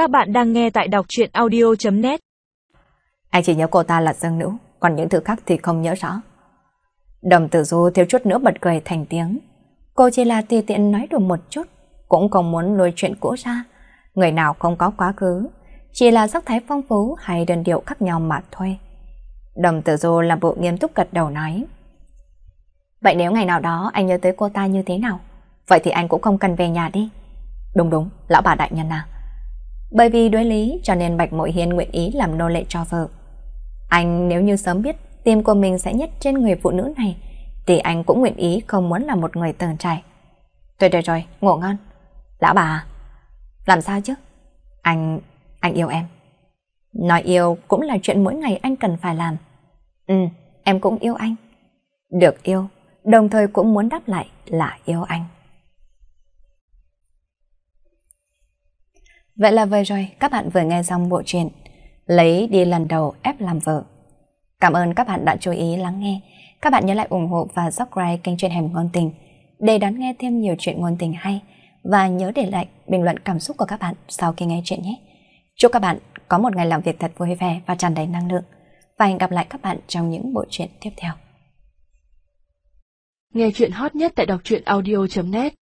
Các bạn đang nghe tại đọc truyện audio.net Anh chỉ nhớ cô ta là Dương Nữ, còn những thứ khác thì không nhớ rõ. Đồng tử du thiếu chút nữa bật cười thành tiếng. Cô chỉ là tùy tiện nói đùa một chút, cũng không muốn lôi chuyện cũ ra. Người nào không có quá khứ, chỉ là sắc thái phong phú hay đơn điệu khác nhau mà thôi. Đồng tử du làm bộ nghiêm túc gật đầu nói. Vậy nếu ngày nào đó anh nhớ tới cô ta như thế nào? Vậy thì anh cũng không cần về nhà đi. Đúng đúng, lão bà đại nhân à. Bởi vì đối lý cho nên Bạch Mội Hiên nguyện ý làm nô lệ cho vợ. Anh nếu như sớm biết tim của mình sẽ nhất trên người phụ nữ này, thì anh cũng nguyện ý không muốn là một người tường trải. Rồi rồi rồi, ngủ ngon. Lão bà? À, làm sao chứ? Anh, anh yêu em. Nói yêu cũng là chuyện mỗi ngày anh cần phải làm. Ừ, em cũng yêu anh. Được yêu, đồng thời cũng muốn đáp lại là yêu anh. Vậy là vừa rồi, các bạn vừa nghe xong bộ truyện Lấy đi lần đầu ép làm vợ. Cảm ơn các bạn đã chú ý lắng nghe. Các bạn nhớ lại ủng hộ và subscribe kênh truyện hẻm ngôn tình để đón nghe thêm nhiều chuyện ngôn tình hay và nhớ để lại bình luận cảm xúc của các bạn sau khi nghe chuyện nhé. Chúc các bạn có một ngày làm việc thật vui vẻ và tràn đầy năng lượng và hẹn gặp lại các bạn trong những bộ truyện tiếp theo. Nghe chuyện hot nhất tại đọc truyện audio.net